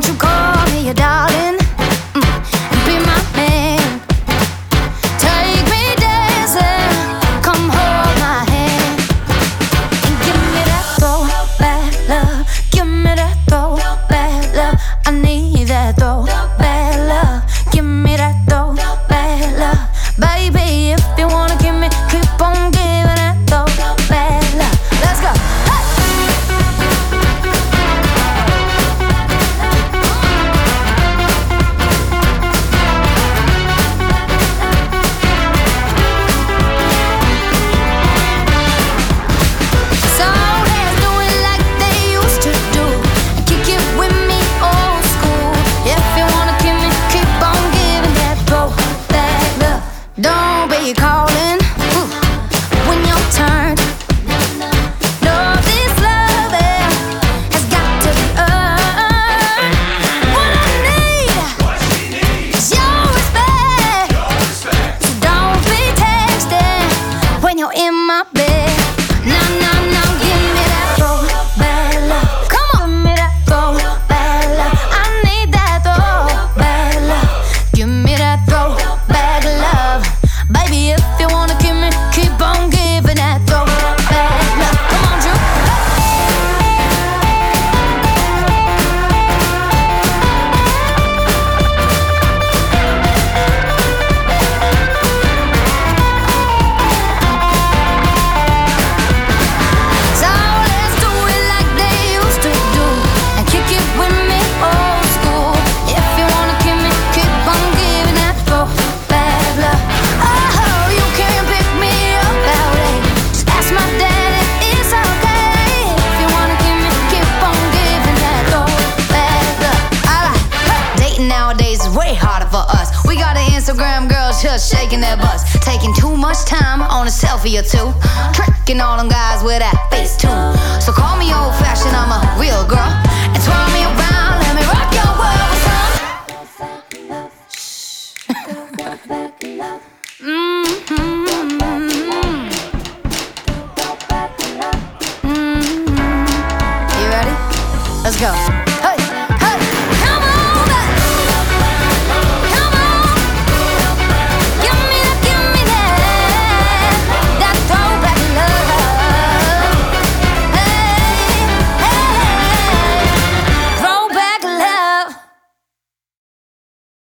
Won't you call me your darling? Instagram girls just shaking their butts, taking too much time on a selfie or two, tricking all them guys with that face too. So call me old fashioned, I'm a real girl, and twirl me around, let me rock your world with some. Mm-hmm. You ready? Let's go.